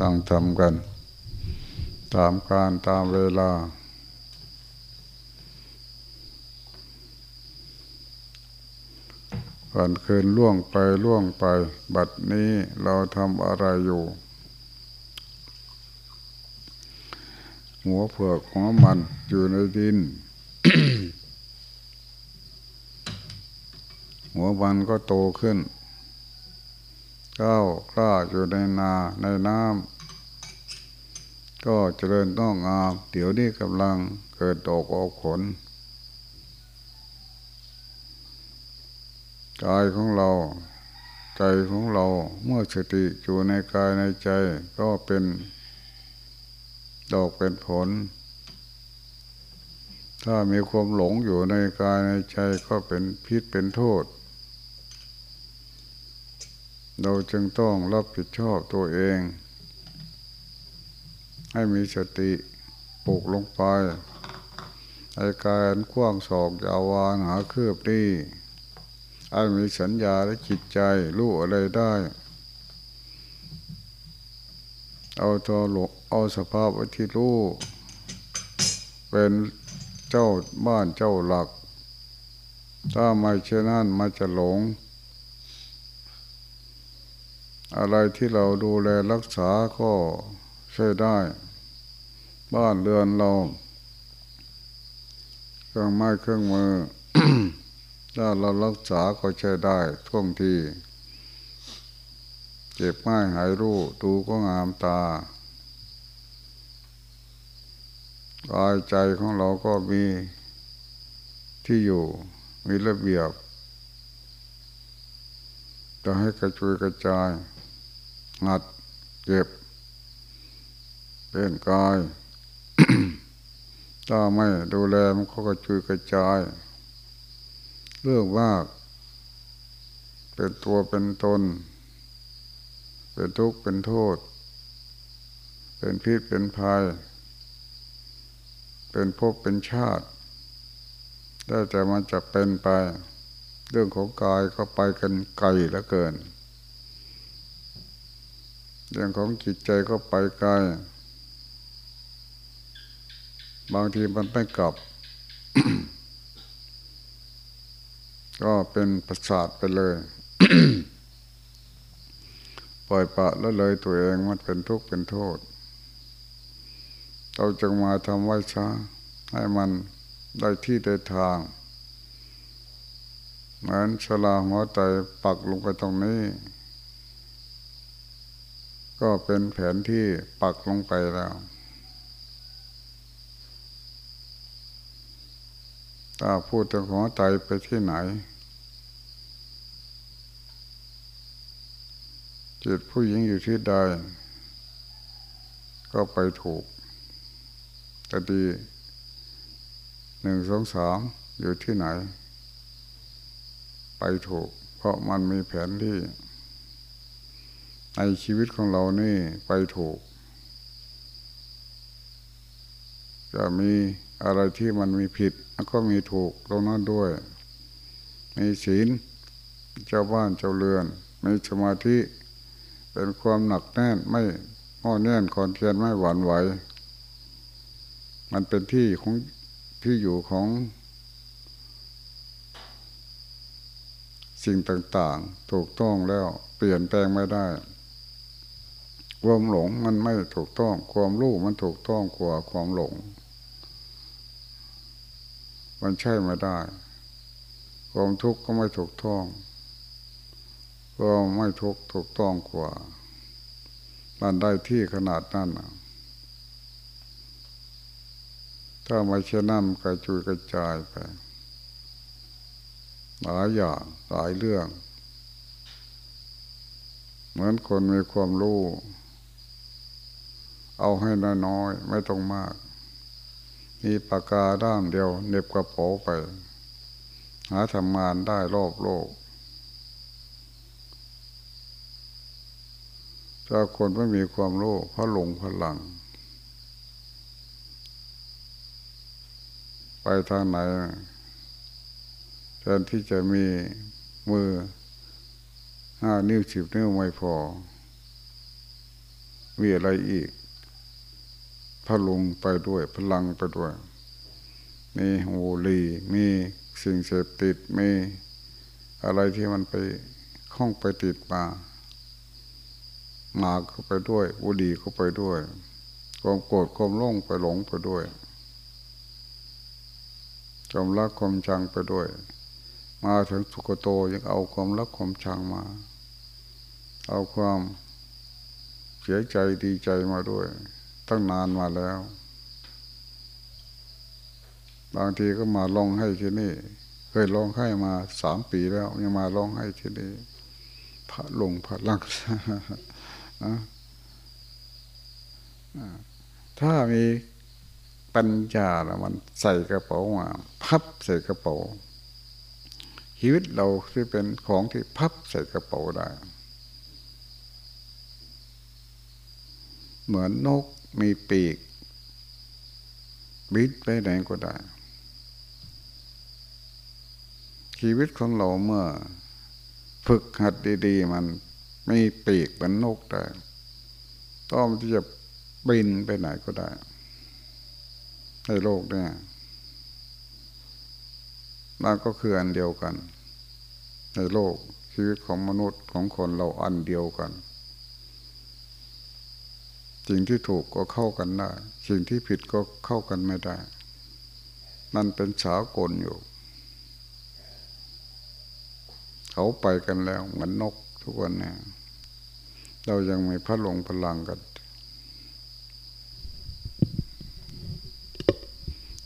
ต้องทำกัน ตามการตามเวลา วันคืนล่วงไปล่วงไป บัดนี้เราทำอะไรอยู่ หัวเผือกหัวมันอยู่ในดิน หัวมันก็โตขึ้น ก้าวกล้าอยู่ในนาในน้ำก็เจริญต้องงาม เดี๋ยวนี้กำลังเกิดดอกออกผลกายของเรา ใจของเราเมื่อสติอยู่ในกายในใจก็เป็นดอกเป็นผล ถ้ามีความหลงอยู่ในกายในใจก็เป็นพิษเป็นโทษ เราจึงต้องรับผิดชอบตัวเอง ให้มีสติปลูกลงไปในการคว้างศอกยาวานหาคืบดีให้มีสัญญาและจิตใจรู้อะไรได้ เอาตัวหลงเอาสภาพไว้ที่รู้ เป็นเจ้าบ้านเจ้าหลัก ถ้าไม่เช่นนั้นมันจะหลง อะไรที่เราดูแลรักษาก็ใช้ได้ บ้านเรือนเราเครื่องไม้เครื่องมือถ้าเรารักษาก็ใช้ได้ท่วงทีเก็บไม้หายรูดูก็งามตากายใจของเราก็มีที่อยู่ มีระเบียบ จะให้กระจุยกระจาย งัดเก็บเป็นกาย ถ้าไม่ดูแลมันก็กระจุยกระจาย เรื่องมาเป็นตัวเป็นตน เป็นทุกข์เป็นโทษ เป็นพิษเป็นภัย เป็นภพเป็นชาติได้แต่มันจะเป็นไป เรื่องของกายก็ไปกันไกลเหลือเกิน เรื่องของจิตใจก็ไปไกลบางทีมันไม่กลับ ก็เป็นประสาทไปเลยปล่อยปะแล้วเลยตัวเองมันเป็นทุกข์เป็นโทษ เราจึงมาทำไว้ช้า ให้มันได้ที่ได้ทางเหมือนสลาหัวใจปักลงไปตรงนี้ ก็เป็นแผนที่ปักลงไปแล้วถ้าพูดถึงหัวใจไปที่ไหน จิตผู้หญิงอยู่ที่ใด ก็ไปถูกแต่ดีหนึ่งสองสามอยู่ที่ไหน ไปถูก เพราะมันมีแผนที่ ในชีวิตของเรานี่ไปถูก จะมีอะไรที่มันมีผิดก็มีถูกตรงนั้นด้วย มีศีลเจ้าบ้านเจ้าเรือน มีสมาธิเป็นความหนักแน่นไม่ง้อแน่นคอนเทียนไม่หวั่นไหว มันเป็นที่ของที่อยู่ของ สิ่งต่างๆ ถูกต้องแล้วเปลี่ยนแปลงไม่ได้ ความหลงมันไม่ถูกต้อง ความรู้มันถูกต้องกว่าความหลง มันใช่ไม่ได้ ความทุกข์ก็ไม่ถูกต้องก็ไม่ทุกข์ถูกต้องกว่ามันได้ที่ขนาดนั้นถ้าไม่เช่นนั้นกระจุยกระจายไปหลายอย่างหลายเรื่อง เหมือนคนมีความรู้ เอาให้น้อยๆไม่ต้องมาก มีปากกาด้ามเดียวเน็บกระเป๋าไป หาทำงานได้รอบโลก ถ้าคนไม่มีความรู้เพราะหลงพลัง ไปทางไหนแทนที่จะมีมือห้านิ้วสิบนิ้วไม่พอ มีอะไรอีก พลุงไปด้วย พลังไปด้วย มีหูลีมีสิ่งเสพติดมีอะไรที่มันไปข้องไปติดมามาเข้าไปด้วยบุดีเข้าไปด้วยความโกรธความโล่งไปหลงไปด้วยความรักความชังไปด้วย มาถึงสุกโตยังเอาความรักความชังมา เอาความเสียใจดีใจมาด้วย ตั้งนานมาแล้ว บางทีก็มาลองให้ที่นี่ เคยลองให้มาสามปีแล้ว ยังมาลองให้ที่นี่พระลงพระลักษถ้ามีปัญญาแล้วมันใส่กระเป๋ามาพับใส่กระเป๋าชีวิตเราที่เป็นของที่พับใส่กระเป๋าได้ เหมือนนก มีปีก บินไปไหนก็ได้ ชีวิตของเราเมื่อ ฝึกหัดดี ๆ มันมีปีกเหมือนนกได้ต้องที่จะบินไปไหนก็ได้ในโลกเนี่ยนั่นก็คืออันเดียวกัน ในโลกชีวิตของมนุษย์ของคนเราอันเดียวกัน สิ่งที่ถูกก็เข้ากันได้ สิ่งที่ผิดก็เข้ากันไม่ได้นั่นเป็นสากลอยู่ เขาไปกันแล้วเหมือนนกทุกวันเนี่ยเรายังมีพระหลงพลังกัน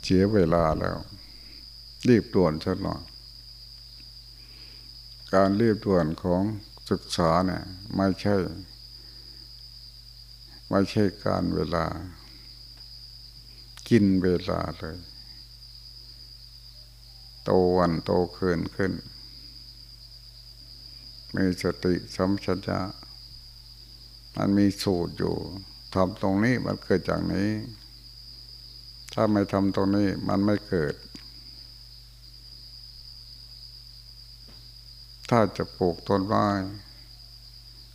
เสียเวลาแล้ว รีบด่วนสักหน่อยการรีบด่วนของศึกษาเนี่ยไม่ใช่ ไม่ใช่การเวลา กินเวลาเลย โตวันโตคืนขึ้น มีสติสัมชัญญะมันมีสูตรอยู่ทำตรงนี้มันเกิดจากนี้ ถ้าไม่ทำตรงนี้มันไม่เกิด ถ้าจะปลูกต้นไม้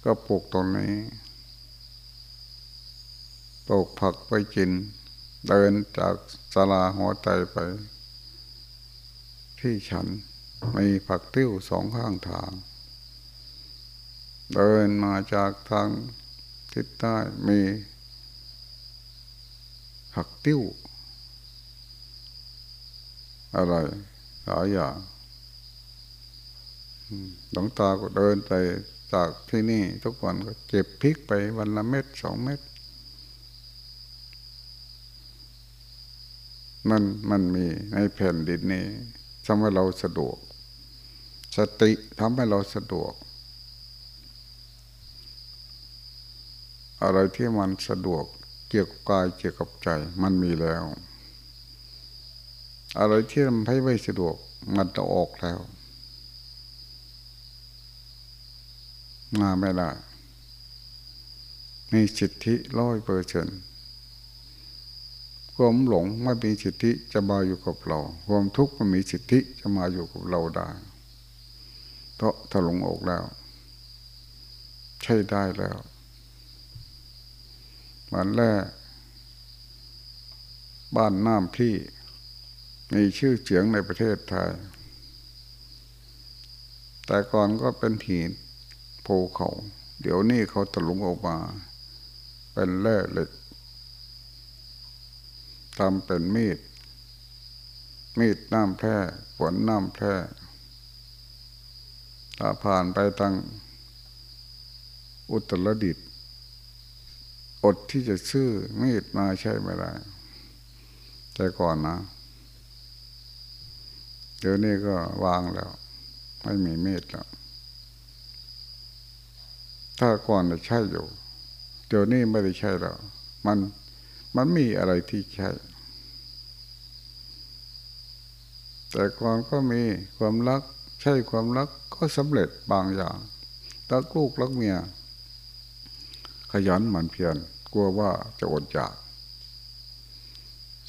ก็ปลูกตรงนี้ ปลูกผักไปกิน เดินจากสลาหัวใจไป ที่ฉันมีผักติ้วสองข้างทาง เดินมาจากทางทิศใต้มีผักติ้ว อะไรหลายอย่างหลวงตาก็เดินไปจากที่นี่ทุกวันก็เก็บพริกไปวันละเม็ดสองเม็ด มันมันมีในแผ่นดินนี้ทำให้เราสะดวก สติทำให้เราสะดวก อะไรที่มันสะดวกเกี่ยวกับกายเกี่ยวกับใจ มันมีแล้ว อะไรที่ทำให้ไม่สะดวก มันจะออกแล้วมาไม่ได้มีสิทธิร้อยเปอร์เซ็น ความหลงไม่มีสิทธิจะมาอยู่กับเรา ความทุกข์ไมันมีสิทธิจะมาอยู่กับเราได้เพราะถ้าหลงออกแล้ว ใช่ได้แล้ววันแรกบ้านน้ำพี่มีชื่อเสียงในประเทศไทย แต่ก่อนก็เป็นหินภูเขา เดี๋ยวนี้เขาตะลุงออกมา เป็นแร่เหล็ก ทำเป็นมีด มีดน้ำแพร่ฝนน้ำแพร่ถ้าผ่านไปทางอุตรดิตอดที่จะซื้อมีดมาใช้ไม่ได้ แต่ก่อนนะ เดี๋ยวนี้ก็วางแล้ว ไม่มีเมตแล้ว ถ้าก่อนใช่อยู่ เดี๋ยวนี้ไม่ได้ใช่แล้ว มันมันมีอะไรที่ใช่ แต่ก่อนก็มีความรักใช่ความรักก็สำเร็จบางอย่างรักลูกรักเมีย ขยันหมั่นเพียรกลัวว่าจะอดอยาก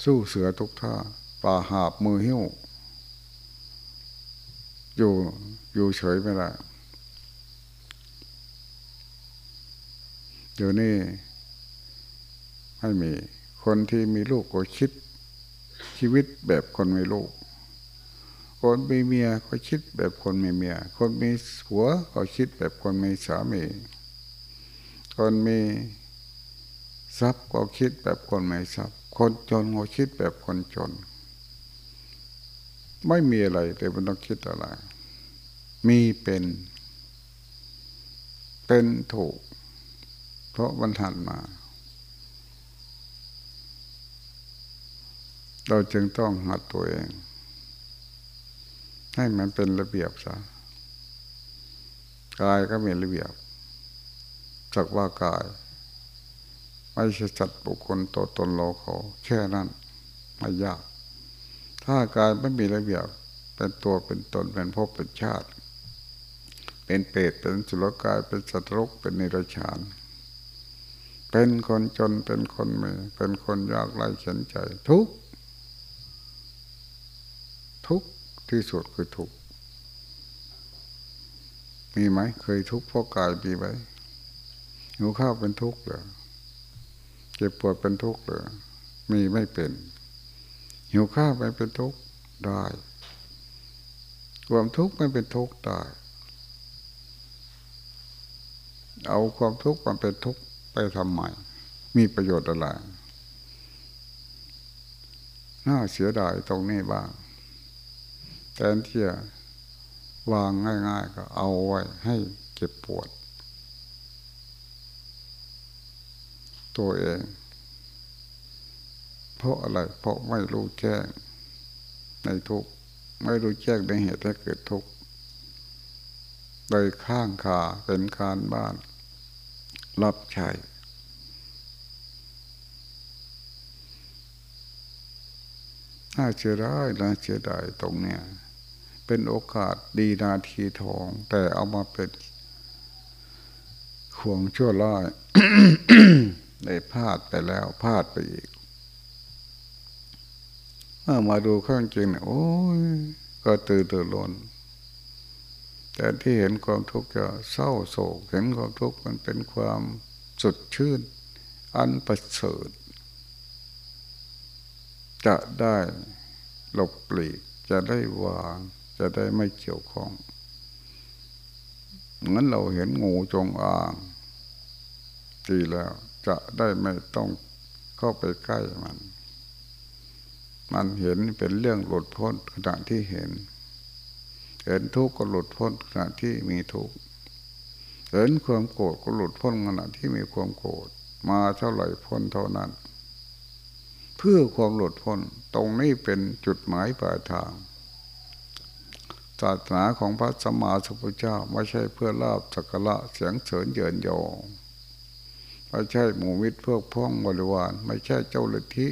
สู้เสือทุกท่าป่าหาบมือหิ้ว อยู่อยู่เฉยไม่ได้เดี๋ยวนี้ไม่มีคนที่มีลูกก็คิดชีวิตแบบคนมีลูก คนมีเมียก็คิดแบบคนมีเมีย คนมีผัวก็คิดแบบคนมีสามี คนมีทรัพย์ก็คิดแบบคนไม่ทรัพย์ คนจนก็คิดแบบคนจน ไม่มีอะไรแต่มันต้องคิดอะไร มีเป็น เป็นถูก เพราะมันหันมา เราจึงต้องหัดตัวเอง ให้มันเป็นระเบียบซะกายก็มีระเบียบสักว่ากาย ไม่ใช่จัดบุคคลตัวตนเราเขาแค่นั้นไม่ยาก ถ้ากายไม่มีระเบียบ เป็นตัวเป็นตนเป็นภพเป็นชาติ เป็นเปรตเป็นสุรกายเป็นสัตว์รกเป็นนิรชาน เป็นคนจนเป็นคนมีเป็นคนยากไรเขียนใจทุกทุก ที่สุดคือทุกมีไหมเคยทุกข์เพราะกายมีไหมหิวข้าวเป็นทุกข์เหรอเจ็บปวดเป็นทุกข์เลยมีไม่เป็นหิวข้าวไม่เป็นทุกข์ได้ความทุกข์ไม่เป็นทุกข์ได้เอาความทุกข์มันเป็นทุกข์ไปทำใหม่มีประโยชน์อะไรน่าเสียดายตรงนี้บ้าง แต่ที่จะวางง่าย ๆ ก็เอาไว้ให้เจ็บปวด ตัวเอง เพราะอะไร เพราะไม่รู้แจ้งในทุกไม่รู้แจ้งในเหตุให้เกิดทุกข์โดยข้างขาเป็นคารบ้าน รับใช้น่าเสียดายน่าเสียดายตรงเนี้ย เป็นโอกาสดีนาทีทอง แต่เอามาเป็นข่วงชั่วร้ายได้พลาดไปแล้วพลาดไปอีกเมื่อมาดูข้างจริงเนี่ยโอ้ยก็ตื่นตื่นลนแต่ที่เห็นความทุกข์จะเศร้าโศก เห็นความทุกข์มันเป็นความสุดชื่น อันประเสริฐจะได้หลบปลีกจะได้วาง จะได้ไม่เกี่ยวข้องงั้นเราเห็นงูจงอางดีแล้วจะได้ไม่ต้องเข้าไปใกล้มัน มันเห็นเป็นเรื่องหลุดพ้นขณะที่เห็น เห็นทุกข์ก็หลุดพ้นขณะที่มีทุกข์ เห็นความโกรธก็หลุดพ้นขณะที่มีความโกรธ มาเท่าไหร่พ้นเท่านั้น เพื่อความหลุดพ้นตรงนี้เป็นจุดหมายปลายทาง ศาสนาของพระสัมมาสัมพุทธเจ้าไม่ใช่เพื่อลาบสักการะเสียงเสริญเยินยอไม่ใช่หมู่มิตรเพื่อพ้องบริวารไม่ใช่เจ้าฤทธิ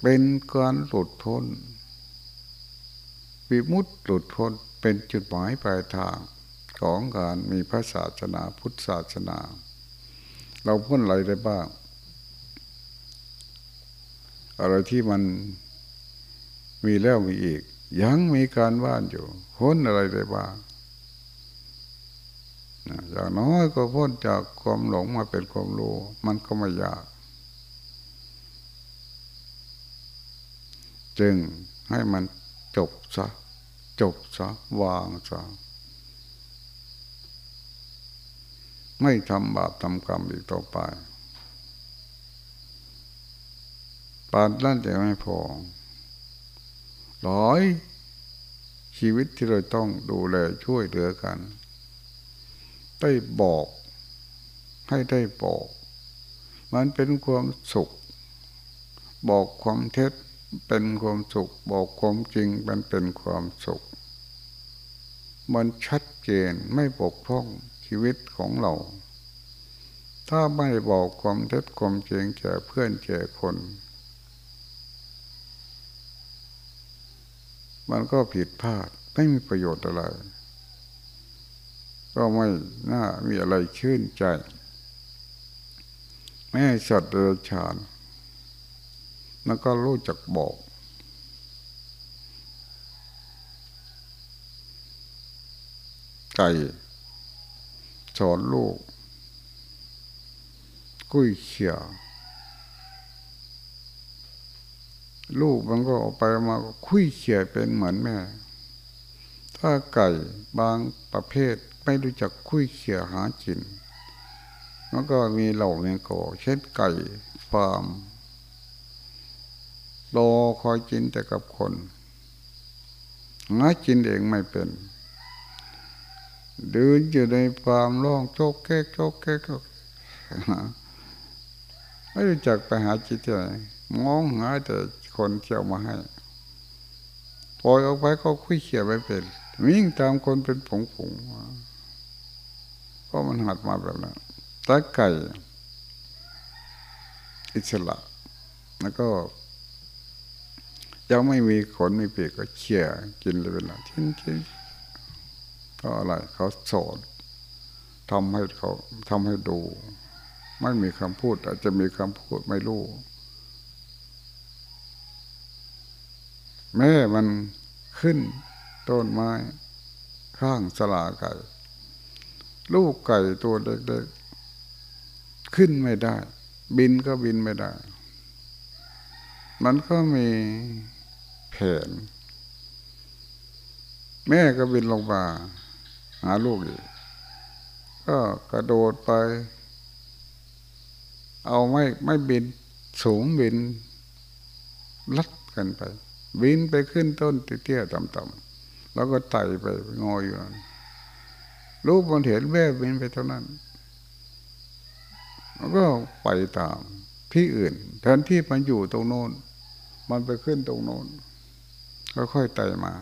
เป็นการหลุดพ้นวิมุตติหลุดพ้นเป็นจุดหมายปลายทางของการมีพระศาสนาพุทธศาสนา เราพ้นอะไรได้บ้าง อะไรที่มันมีแล้วมีอีก ยังมีการว่านอยู่พ้นอะไรได้บ้างอย่างน้อยก็พ้นจากความหลงมาเป็นความรู้ มันก็ไม่ยาก จึงให้มันจบซะ จบซะ วางซะ ไม่ทำบาปทำกรรมอีกต่อไปปานนั่นจะไม่พอ ร้อยชีวิตที่เราต้องดูแลช่วยเหลือกัน ได้บอกให้ได้บอก มันเป็นความสุข บอกความเท็จเป็นความสุข บอกความจริงมันเป็นความสุข มันชัดเจนไม่ปกพ้องชีวิตของเรา ถ้าไม่บอกความเท็จความจริงแก่เพื่อนแก่คน มันก็ผิดพลาดไม่มีประโยชน์อะไร ก็ไม่น่ามีอะไรชื่นใจ แม่สัตว์เดรัจฉานแล้วก็รู้จักบอกไก่สอนลูก กุ้ยเขียว ลูกมันก็ออกไปมาคุยเขี่ยเป็นเหมือนแม่ ถ้าไก่บางประเภทไม่รู้จักคุยเขี่ยหาจินมันก็มีเหล่าเมียโกเช่นไก่ฟาร์มรอคอยกินแต่กับคนหากินเองไม่เป็นเดินอยู่ในฟาร์มร้องโจกแก๊กโจกแก๊กไม่รู้จักไปหาจิตใจมองหาแต่ คนเที่ยวมาให้ปล่อยออกไปก็คุยเขี่ยไปเป็นวิ่งตามคนเป็นผงผงเพราะมันหัดมาแบบนั้นตาไก่อิสระ แล้วก็ยังไม่มีขนไม่เปียกก็เขี่ยกินเลยเป็นละชิ้นชิ้นก็อะไรเขาสอนทำให้เขาทำให้ดู ไม่มีคำพูด อาจจะมีคำพูดไม่รู้ แม่มันขึ้นต้นไม้ข้างสลาไก่ ลูกไก่ตัวเล็กๆขึ้นไม่ได้ บินก็บินไม่ได้ มันก็มีแผน แม่ก็บินลงมาหาลูกอีกก็กระโดดไป เอาไม่ไม่บินสูงบินลัดกันไป บินไปขึ้นต้นเตี้ยๆต่ำๆแล้วก็ไต่ไปงออยู่นั้นรูปมันเห็นแม่บินไปเท่านั้นแล้วก็ไปตามที่อื่นแทนที่มันอยู่ตรงโน้น มันไปขึ้นตรงโน้นก็ค่อยไต่มา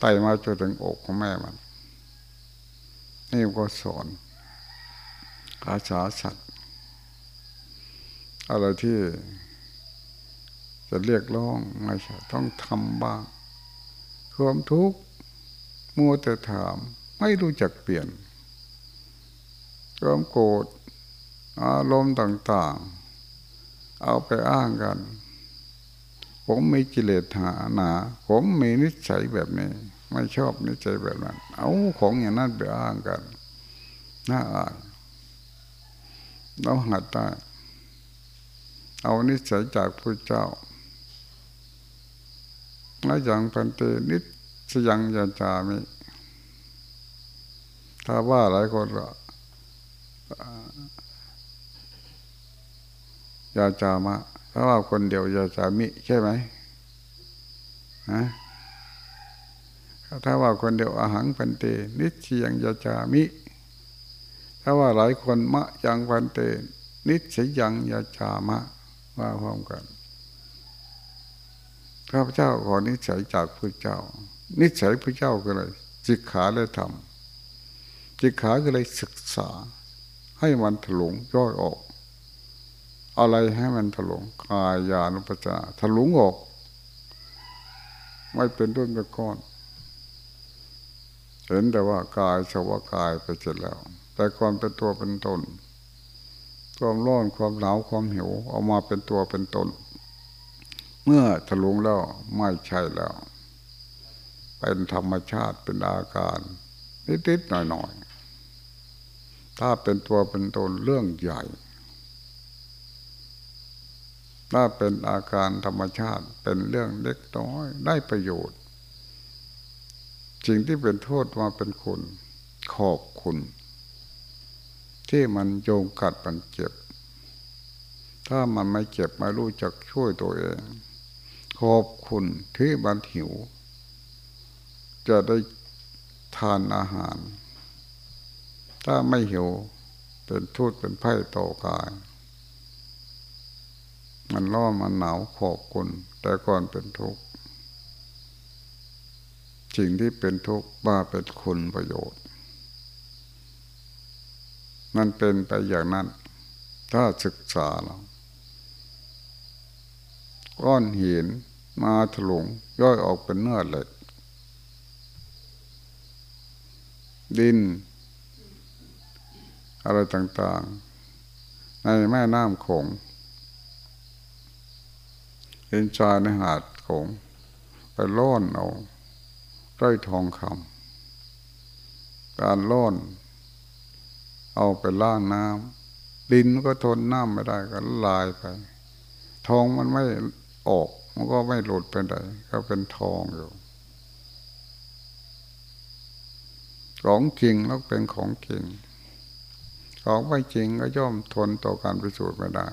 ไต่มาจนถึงอกของแม่มันนี่ก็สอนอาสาสัตว์อะไรที่ จะเรียกร้องไม่ใช่ต้องทำบ้างความทุกข์มัวแต่ถาม ไม่รู้จักเปลี่ยนความโกรธอารมณ์ต่าง ๆ เอาไปอ้างกัน ผมมีกิเลสหาหนา ผมมีนิสัยแบบนี้ ไม่ชอบนิสัยแบบนั้น เอาของอย่างนั้นไปอ้างกันน่าอายเราหัดได้เอานิสัยจากพระเจ้า และอย่างพันเตนิสยังยาจามิถ้าว่าหลายคนก็ยาจามะถ้าว่าคนเดียวยาจามิ ใช่ไหมฮะถ้าว่าคนเดียวอาหังพันเต นิสยังยาจามิ ถ้าว่าหลายคนมะยังพันเต นิสยังยาจามะว่าพร้อมกัน ข้าพเจ้าขอนิสัยจากพระเจ้า นิสัยพระเจ้าก็เลยจิกขาเลยทำจิกขาก็เลยศึกษา ให้มันถลุงย่อยออก อะไรให้มันถลุงกายานุปัจาถลุงออก ไม่เป็นต้นเป็นก้อนเห็นแต่ว่ากายสวกายไปเสร็จแล้ว แต่ความเป็นตัวเป็นตนความร้อนความหนาวความหิว เอามาเป็นตัวเป็นตน เมื่อทะลุงแล้วไม่ใช่แล้ว เป็นธรรมชาติเป็นอาการนิดๆหน่อยๆ ถ้าเป็นตัวเป็นตนเรื่องใหญ่ ถ้าเป็นอาการธรรมชาติเป็นเรื่องเล็กน้อยได้ประโยชน์สิ่งที่เป็นโทษมาเป็นคุณ ขอบคุณ ที่มันโยงกัดมันเจ็บ ถ้ามันไม่เจ็บไม่รู้จักช่วยตัวเอง ขอบคุณที่บันหิว จะได้ทานอาหาร ถ้าไม่หิว เป็นทุตเป็นไพ่ต่อกาย มันร้อนมันหนาวขอบคุณ แต่ก่อนเป็นทุกข์สิ่งที่เป็นทุกข์ว่าเป็นคุณประโยชน์ มันเป็นไปอย่างนั้น ถ้าศึกษาเรา ก้อนหินมาถลุงย่อยออกเป็นเนื้อเหล็กดิน อะไรต่างๆ ในแม่น้ำโขงเห็นชายในหาดโขงไปล่อนเอาได้ทองคำการล่อน เอาไปล่างน้ำดินก็ทนน้ำไม่ได้ก็ลายไป ทองมันไม่ ออก มันก็ไม่หลุดไปไหนก็เป็นทองอยู่ ของจริงแล้วเป็นของจริง ของไม่จริงก็ย่อมทนต่อการพิสูจน์ไม่ได้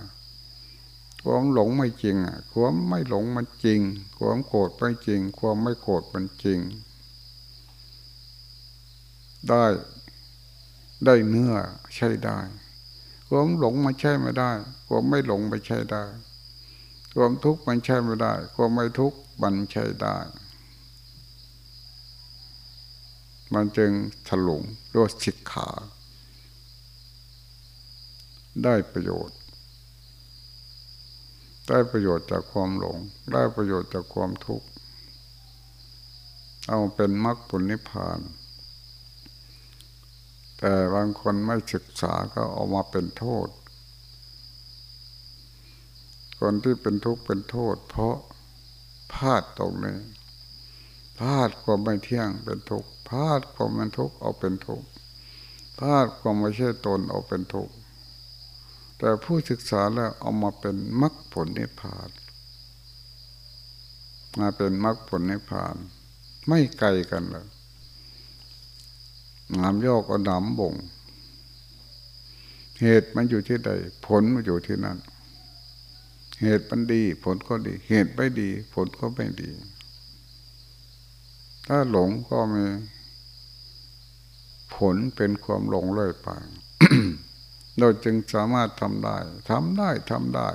ความหลงไม่จริงอะความไม่หลงมันจริง ความโกรธไม่จริง ความไม่โกรธมันจริง ได้ได้เนื้อใช่ได้ ความหลงมันใช่ไม่ได้ ความไม่หลงไม่ใช่ได้ ความทุกข์มันใช่ไม่ได้ ความไม่ทุกข์มันใช่ได้ มันจึงถลุงด้วยสิกขา ได้ประโยชน์ ได้ประโยชน์จากความหลง ได้ประโยชน์จากความทุกข์ เอาเป็นมรรคผลนิพพาน แต่บางคนไม่ศึกษาก็ออกมาเป็นโทษ คนที่เป็นทุกข์เป็นโทษ เพราะพลาดตรงนี้พลาดความไม่เที่ยงเป็นทุกข์พลาดความเป็นทุกข์เอาเป็นทุกข์พลาดความไม่ใช่ตนเอาเป็นทุกข์แต่ผู้ศึกษาแล้วเอามาเป็นมรรคผลนิพพานมาเป็นมรรคผลนิพพาน ไม่ไกลกันเลยน้ำยอกก็น้ำบ่ง เหตุมันอยู่ที่ใด ผลมันอยู่ที่นั่น เหตุมันดี ผลก็ดี เหตุไม่ดี ผลก็ไม่ดี ถ้าหลงก็มีผลเป็นความหลงเลยไปเราจึงสามารถทำได้ทำได้ทำได้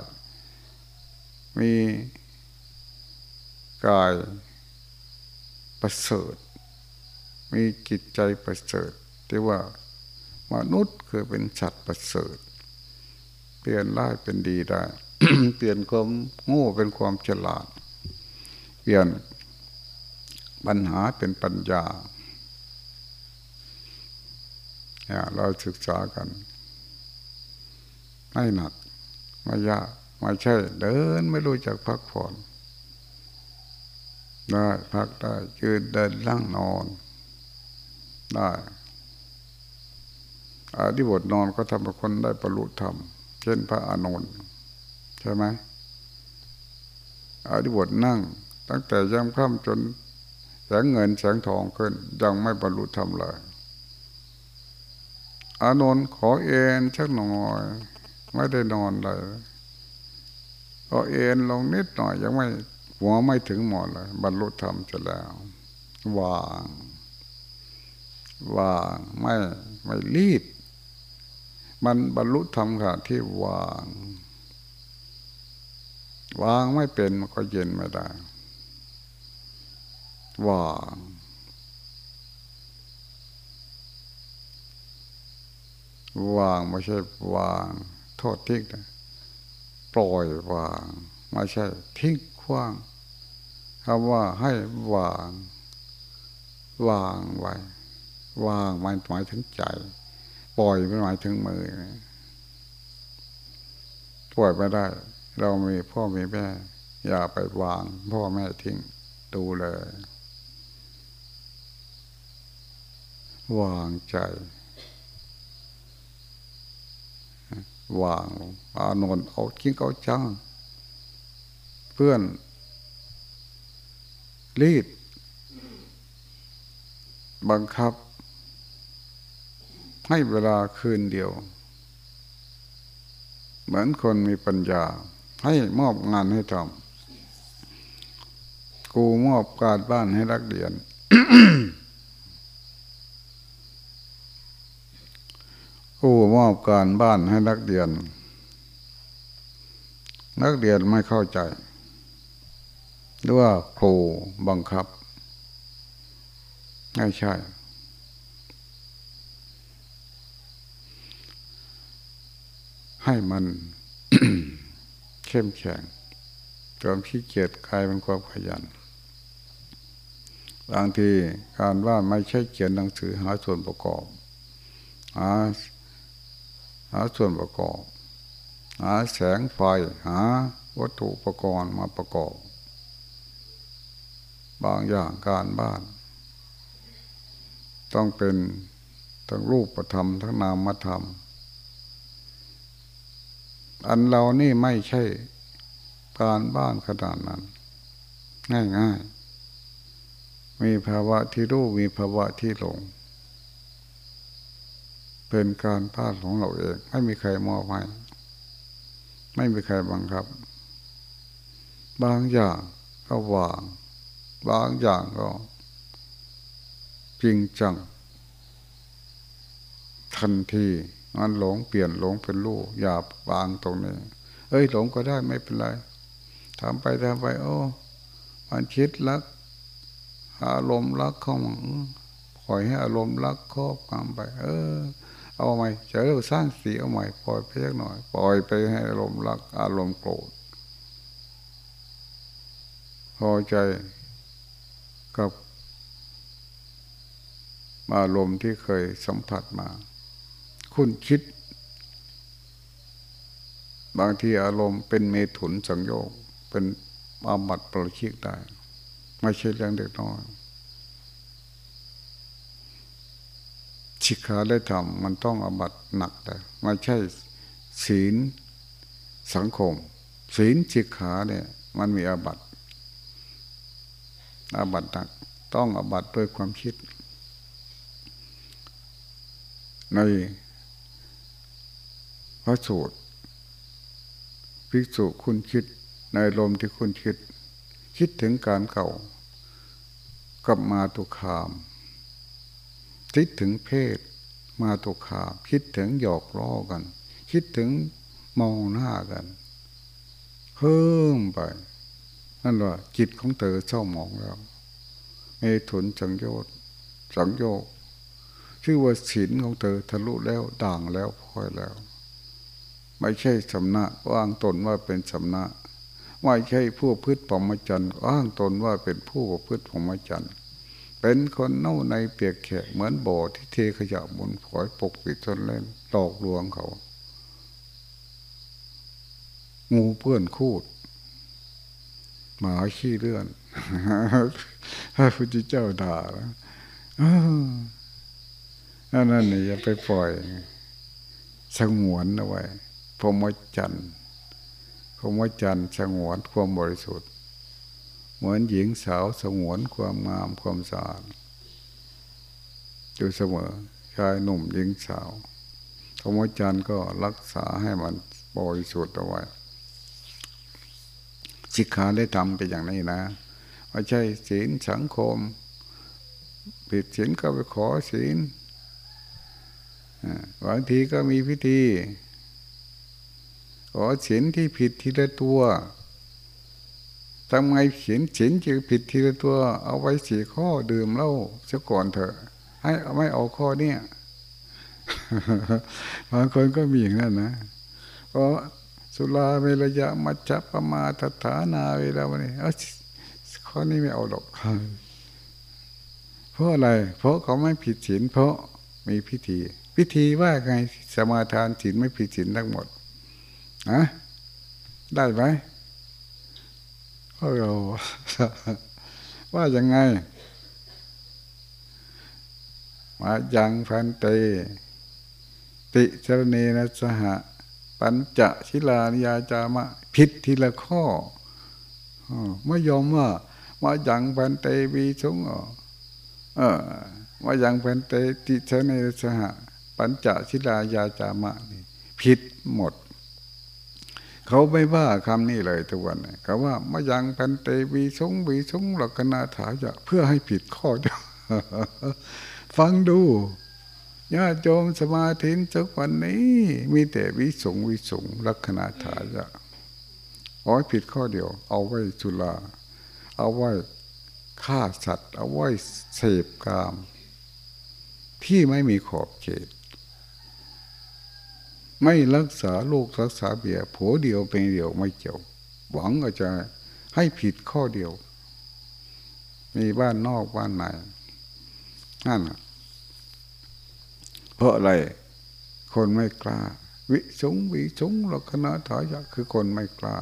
มีกายประเสริฐ มีจิตใจประเสริฐที่ว่ามนุษย์คือเป็นสัตว์ประเสริฐ เปลี่ยนร้ายเป็นดีได้ เปลี่ยนความโง่เป็นความฉลาด เปลี่ยนปัญหาเป็นปัญญาเราศึกษากัน ไม่หนัก ไม่ยาก ไม่ใช่ เดินไม่รู้จักพักผ่อนได้พักได้ยืนเดินล่างนอน ได้อาที่บทนอนก็ทำให้คนได้ประลุธรรม เช่นพระอานนท์ ใช่ไหมอาที่บทนั่ง ตั้งแต่ย่ำค่ำจนแสงเงินแสงทองขึ้น ยังไม่บรรลุธรรมเลย อานนท์ขอเอ็นชักหน่อยไม่ได้นอนเลยก็เอ็นลงนิดหน่อย ยังไม่หัวไม่ถึงหมดเลย บรรลุธรรมจะแล้ววางวางไม่ไม่รีบ มันบรรลุธรรมค่ะที่วาง วางไม่เป็นมันก็เย็นไม่ได้วางวางไม่ใช่วาง โทษทิ้งนะปล่อยวางไม่ใช่ทิ้งคว้างคำว่าให้วาง วางไว้ วางมันหมายถึงใจ ปล่อยไม่หมายถึงมือปล่อยไม่ได้ เรามีพ่อมีแม่ อย่าไปวาง พ่อแม่ทิ้งดูเลยวางใจ วางอานนท์เอาจิ้งเอาจังเพื่อน รีด บังคับ ให้เวลาคืนเดียว เหมือนคนมีปัญญา ให้มอบงานให้ทำกูมอบการบ้านให้รักเรียน กูมอบการบ้านให้นักเรียน นักเรียนไม่เข้าใจหรือว่าครูบังคับไม่ใช่ให้มัน เข้มแข็งความขี้เกียจกลายเป็นความขยัน บางทีการว่าไม่ใช่เขียนหนังสือหาส่วนประกอบ หาหาส่วนประกอบ หาแสงไฟหาวัตถุอุปกรณ์มาประกอบ บางอย่างการบ้าน ต้องเป็นทั้งรูปธรรมทั้งนามธรรม อันเรานี่ไม่ใช่การบ้านขนาดนั้น ง่ายๆ มีภาวะที่รู้มีภาวะที่หลง เป็นการพลาดของเราเองไม่มีใครมอบให้ไม่มีใครบังคับ บางอย่างก็วาง บางอย่างก็จริงจัง ทันที มันหลงเปลี่ยนหลงเป็นรู้อย่าบางตรงนี้ เอ้ยหลงก็ได้ไม่เป็นไรทำไปทำไป โอ้ มันคิดรัก อารมณ์รักเข้ามาปล่อยให้อารมณ์รักครอบงำไป เออ เอาใหม่จะเริ่มสร้างสีเอาใหม่ปล่อยไปสักหน่อย ปล่อยไปให้อารมณ์รัก อารมณ์โกรธพอใจกับอารมณ์ที่เคยสัมผัสมา คุณคิด บางทีอารมณ์เป็นเมถุนสังโยกเป็นอาบัติประชิกได้ ไม่ใช่เรื่องเด็กน้อยชิกขาได้ทำมันต้องอาบัติหนักแต่ไม่ใช่ศีลสังคม ศีลชิกขาเนี่ย มันมีอาบัติอาบัติหนักต้องอาบัติด้วยความคิดใน ระสูตรภิกษุคุณคิดในลมที่คุณคิด คิดถึงการเก่ากับมาตุคาม คิดถึงเพศ มาตุคาม คิดถึงหยอกล้อกัน คิดถึงมองหน้ากัน เพิ่มไป นั่นว่าจิตของเธอเศร้าหมองแล้วเมถุนจังโยชสังโยกชื่อว่าศีลของเธอทะลุแล้วด่างแล้วพ้อยแล้ว ไม่ใช่สำนักอ้างตนว่าเป็นสำนักไม่ใช่ผู้พืชปอมจันทร์อ้างตนว่าเป็นผู้พืชปอมจันทร์เป็นคนเน่าในเปียกแขกเหมือนบ่อที่เทขยะบนฝอยปกปิดจนเล่นหลอกลวงเขา งูเพื่อนคูดหมาขี้เลื่อนพระพุทธเจ้าด่าแล้วนั่นนี่อย่าไปปล่อยสงวนเอาไว้ พรหมจันทร์พรหมจันทร์สงวนความบริสุทธิ์ เหมือนหญิงสาวสงวนความงามความสะอาดอยู่เสมอชายหนุ่มหญิงสาวพรหมจันทร์ก็รักษาให้มันบริสุทธิ์เอาไว้สิกขาได้ทำเป็นอย่างนี้นะไม่ใช่ศีลสังคม ผิดศีลก็ไปขอศีลบางทีก็มีพิธี อศีลที่ผิดทีละตัวทำไงเขียนศีลจะผิดทีละตัว เอาไว้สี่ข้อดื่มเหล้าเสียก่อนเถอะ ให้ไม่เอาข้อเนี้ยบางคนก็มีอย่างนั้นนะเพราะสุราเวลยะมัจจปมาตถานาเวลาวันนี้ข้อนี้ไม่เอาหรอกเพราะอะไร เพราะเขาไม่ผิดศีลเพราะมีพิธี พิธีว่าไงสมาทานศีลไม่ผิดศีลทั้งหมด นะได้ไหมพวกเราว่ายังไงมายังพันเต ติชรณีนัสหปัญจชิลานิยาจามะผิดทีละข้อไม่ยอมว่ามายังพันเตวีชงเออมายังพันเตติชรณีนัสหปัญจชิลายาจามะนี่ผิด เขาไม่ว่าคำนี้เลยทุกวันเขาว่ามายังพันเตวีชงวีชงหลักนาถาจะเพื่อให้ผิดข้อเดียวฟังดูญาติโยมสมาธิสักวันนี้ มีแต่วิสงวิสงลักษณะถาจะเอาไว้ผิดข้อเดียว เอาไว้จุลา เอาไว้ฆ่าสัตว์ เอาไว้เสพกาม ที่ไม่มีขอบเขต ไม่รักษาลูกรักษาเบียผัวเดียวเป็นเดียวไม่เกี่ยว หวังอาจะให้ผิดข้อเดียว มีบ้านนอกบ้านในนั่นเพราะอะไร คนไม่กล้า วิสงวิสงลักษณะถายะคือคนไม่กล้า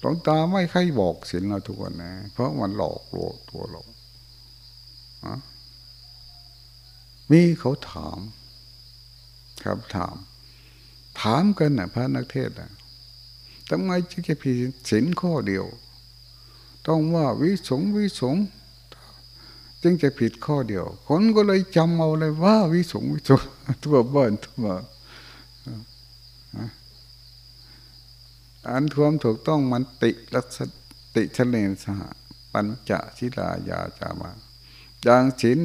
หลวงตาไม่ใครบอกสินเราทุกคนนะ เพราะมันหลอกลวงตัวเรามีเขาถามครับถาม ถามกันนะพระนักเทศนะทำไมจึงจะผิดศีลข้อเดียว ต้องว่าวิสงวิสงจึงจะผิดข้อเดียว คนก็เลยจำเอาเลยว่าวิสงวิสงทั่วบ้านทั่วอันทวมถูกต้องมันติลักษติเลนสหปัญจชิลายาจามาอย่างศีล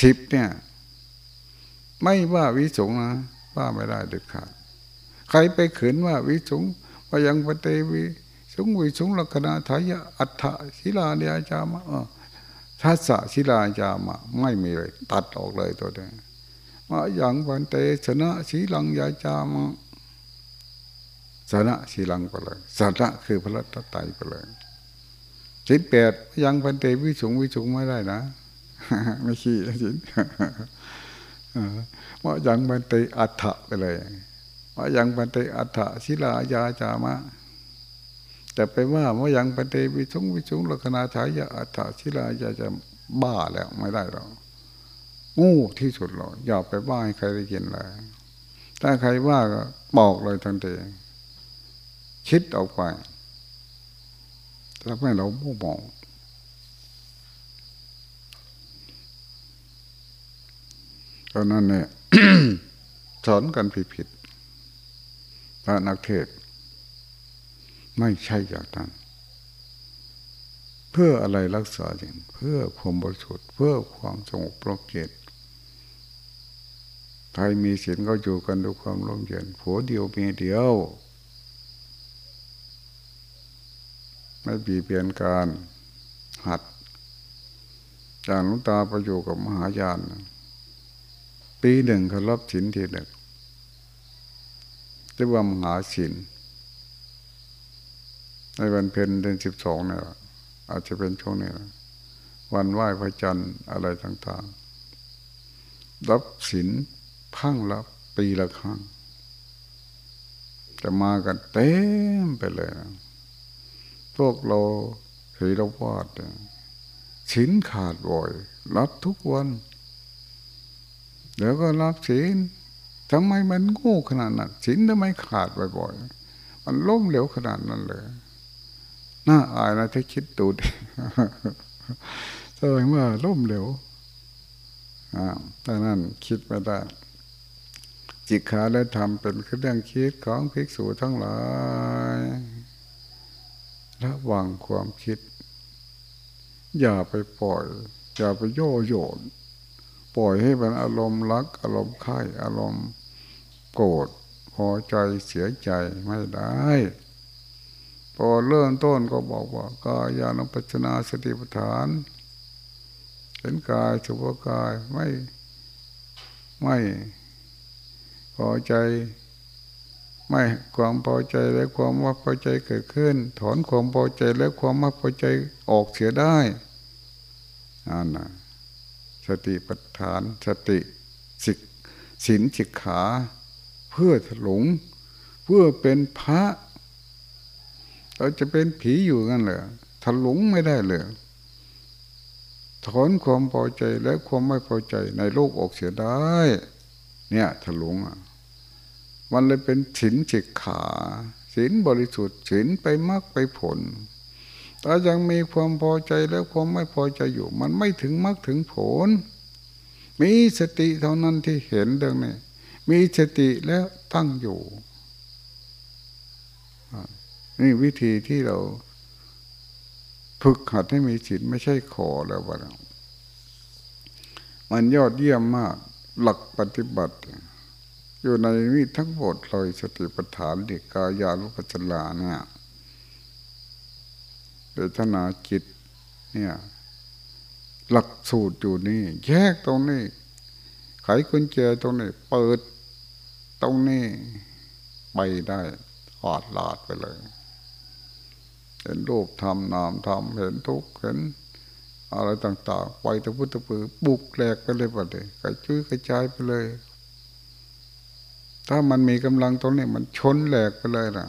สิบเนี่ย ไม่ว่าวิสงนะ ว่าไม่ได้เด็ดขาด ใครไปขืนว่าวิสงว่ายังปเตวิสงวิสงลักนาทายะอัฏฐศิลาเดียจามะทัศศิลาจามะไม่มีเลย ตัดออกเลยตัวเดียวมาอย่างวันเตชนะศีลังยาจามะสนะศีลังไปเลยสนะคือพระรัตไตไปเลยสิบแปดยังพันเตวิสุงวิสุงไม่ได้นะ ไม่ขี้สิ นว่ายังพันเตอัฏฐะไปเลยว่ายังพันเตอัฏฐะศิลายาจามะแต่ไปว่าว่ายังพันเตวิสุงวิสุงลักนาฉายาอัฏฐะศิลายาจะบ้าแล้วไม่ได้หรอกงูที่สุดหรอกอย่าไปว่าให้ใครได้ยินเลยถ้าใครว่าก็บอกเลยทันทีคิดออกไปทำให้เรามู่มอง ตอนนั้นเนี่ยสอนกันผิดผิดพระนักเทศ ไม่ใช่อย่างนั้น เพื่ออะไรรักษาจริงเพื่อความบริสุทธิ์เพื่อความสงบปลอดเย็นใครมีศีลก็อยู่กันด้วยความร่มเย็นผัวเดียวเมียเดียว ไม่บีเปลี่ยนการหัดจากลุงตาไปอยู่กับมหายาน ปีหนึ่งเขารับสินทีหนึ่งเรียกว่ามหาสินในวันเพ็ญเดือนสิบสองเนี่ยอาจจะเป็นช่วงนี้วันไหว้พระจันทร์อะไรต่างๆ รับสินพังรับปีละครั้ง จะมากันเต็มไปเลยนะพวกเราเห็นเราวาดสินขาดบ่อย รับทุกวัน เดี๋ยวก็รับสินทำไมมันง่ขนาดนั้นสินทำไมขาดบ่อยๆมันล้มเหลวขนาดนั้นเลยน่าอายนะถ้าคิดดูดิแสดงว่าล้มเหลวอ่าแต่นั้นคิดไม่ได้จิตขาและทำเป็นเครื่องคิดของภิกษุทั้งหลายระวังความคิด อย่าไปปล่อย อย่าไปโย่โยน ปล่อยให้เป็นอารมณ์รัก อารมณ์ไข่อารมณ์โกรธพอใจเสียใจไม่ได้ พอเริ่มต้นก็บอกว่ากายานุปัจนาสติปัฏฐานเห็นกายสุภกายไม่ไม่พอใจ ไม่ความพอใจและความว่าพอใจเกิดขึ้น ถอนความพอใจและความว่าพอใจออกเสียได้นั่นนะ สติปัฏฐาน สติสิกสินสิกขา เพื่อถลุง เพื่อเป็นพระ เราจะเป็นผีอยู่กันเลยถลุงไม่ได้เลยถอนความพอใจและความไม่พอใจในโลกออกเสียได้ เนี่ยถลุงอะมันเลยเป็นศีลจิกขาศีลบริสุทธิ์ศีลไปมากไปผล ถ้ายังมีความพอใจแล้วความไม่พอใจอยู่ มันไม่ถึงมากถึงผล มีสติเท่านั้นที่เห็นเรื่องนี้มีสติแล้วตั้งอยู่ นี่วิธีที่เราฝึกหัดให้มีศีลไม่ใช่ขอแล้วว่ามันยอดเยี่ยมมากหลักปฏิบัติ อยู่ในนี้ทั้งหมดเลยสติปัฏฐานเด็กกายาลุปัจลาเนี่ย เวทนาจิต เนี่ย หลักสูตรอยู่นี่ แยกตรงนี้ ไขกุญแจตรงนี้ เปิดตรงนี้ ไปได้หอดลาดไปเลยเห็นรูปทำนามทำเห็นทุกเห็นอะไรต่าง ๆ ไปตะพุตะปือบุกแหลกไปเลยไปเลยกระจุยกระจายไปเลย ถ้ามันมีกำลังตรงนี้มันชนแหลกไปเลยนะ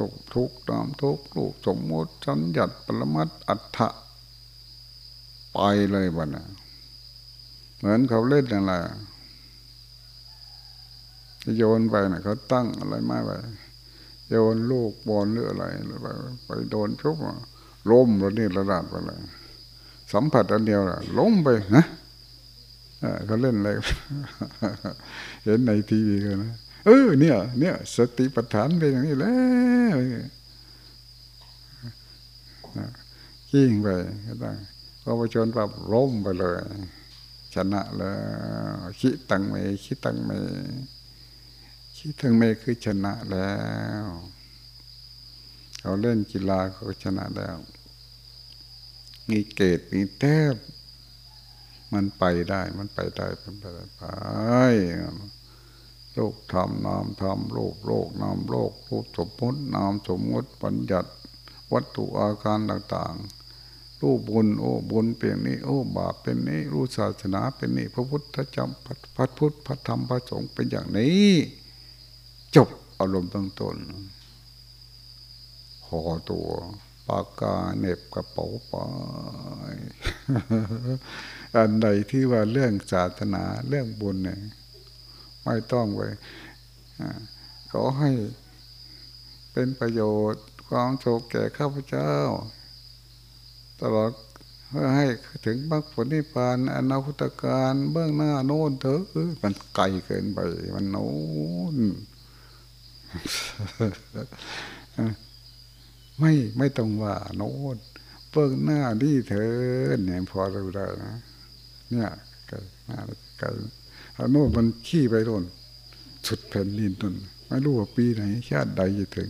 ตกทุกนามทุกลูกสมมติสัญญัติปรมัตอัฏฐะไปเลยบ้านะเหมือนเขาเล่นอะไรโยนไปนะเขาตั้งอะไรมาไปโยนลูกบอลหรืออะไรไปไปโดนชุบล้มแล้วนี่ระดับไปเลยสัมผัสอันเดียวน่ะล้มไปนะเออเขาเล่นอะไรเห็นในทีวีกันนะ เออเนี่ย เนี่ย สติปัฏฐานเป็นอย่างนี้แล้วยิ่งไปก็ต้องพอไปชนปั๊บล้มไปเลย ชนะแล้วคิดตังเมคิดตังเมคิดตังเมคือชนะแล้วเขาเล่นกีฬาเขาชนะแล้ว มีเกตมีแทบ มันไปได้ มันไปได้มันไปได้ไป โลกธรรมนามธรรมโลกโลกนามโลกรูปสมมตินามสมมติปัญญัติวัตถุอาการต่างๆ รูปบุญโอ้บุญเป็นนี้ โอ้บาปเป็นนี้รู้ศาสนาเป็นนี้ พระพุทธเจ้าพระพุทธพระธรรมพระสงฆ์เป็นอย่างนี้ จบอารมณ์ตั้งต้นห่อตัวปากกาเน็บกระเป๋าไปอันใดที่ว่าเรื่องศาสนาเรื่องบุญเนี่ย ไม่ต้องไปขอให้เป็นประโยชน์ความโชคแก่ข้าพเจ้า ตลอดเพื่อให้ถึงมรรคผลนิพพานอนาคตการเบื้องหน้าโน้นเถอะมันไกลเกินไปมันโน้นไม่ไม่ต้องว่า โน้นเบื้องหน้านี่เธอเนี่ยพอเราได้นะเนี่ยไกลหน้าไกล เอาโน้มันขี้ไปโน่นสุดแผ่นดินตนไม่รู้ว่าปีไหนชาติใดจะถึง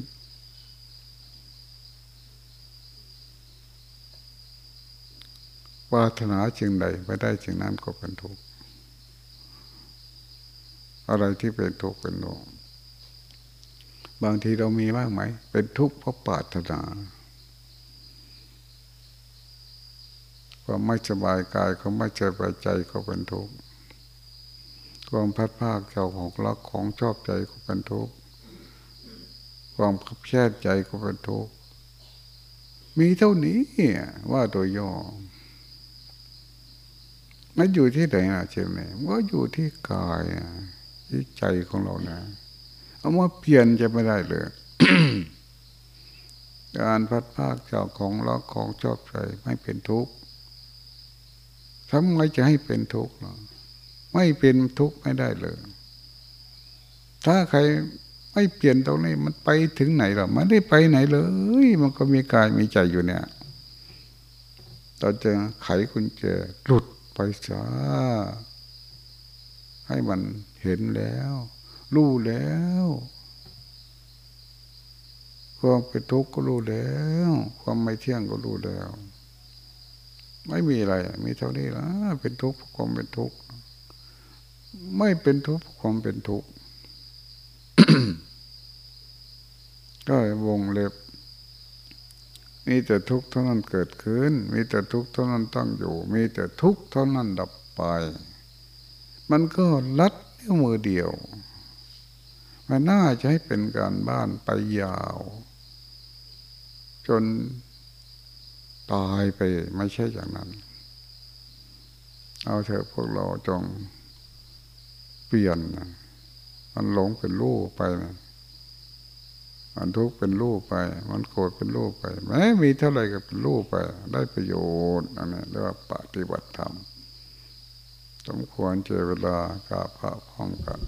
ปรารถนาจึงใดไม่ได้จึงนั้นก็เป็นทุกข์อะไรที่เป็นทุกข์เป็นโลกบางทีเรามีมากไหม เป็นทุกข์เพราะปรารถนาความไม่สบายกายเขาไม่สบายใจเขาเป็นทุกข์ ความพัดภาคเจ้าของรักของชอบใจก็เป็นทุกข์ความขับแค้นใจก็เป็นทุกข์มีเท่านี้ว่าโดยย่อมันอยู่ที่ไหนนะเชื่ไหมว่าอยู่ที่กายที่ใจของเรานะเอามาเปลี่ยนจะไม่ได้เลยการพัดภาคเจ้าของรักของชอบใจไม่เป็นทุกข์ทำไงจะให้เป็นทุกข์เนาะ ไม่เป็นทุกข์ไม่ได้เลย ถ้าใครไม่เปลี่ยนตรงนี้มันไปถึงไหนหรอมันได้ไปไหนเลย มันก็มีกายมีใจอยู่เนี่ยตอนจอไขคุณเจหลุดไปซะให้มันเห็นแล้ว รู้แล้วความเป็นทุกข์ก็รู้แล้ว ความไม่เที่ยงก็รู้แล้ว ไม่มีอะไร มีเท่านี้ละเป็นทุกข์ความเป็นทุกข์ ไม่เป็นทุกข์ความเป็นทุกข์ก็วงเล็บ มีแต่ทุกข์เท่านั้นเกิดขึ้น มีแต่ทุกข์เท่านั้นตั้งอยู่ มีแต่ทุกข์เท่านั้นดับไป มันก็ลัดนิ้วมือเดียว มันน่าจะให้เป็นการบ้านไปยาว จนตายไปไม่ใช่อย่างนั้น เอาเถอะพวกเราจง เปลี่ยนมันหลงเป็นรูปไปมันทุกข์เป็นรูปไป มันโกรธเป็นรูปไปแม้มีเท่าไรก็เป็นรูปไป ได้ประโยชน์อันนี้เรียกว่าปฏิบัติธรรมสมควรเจเวลากราบพระพร้อมกัน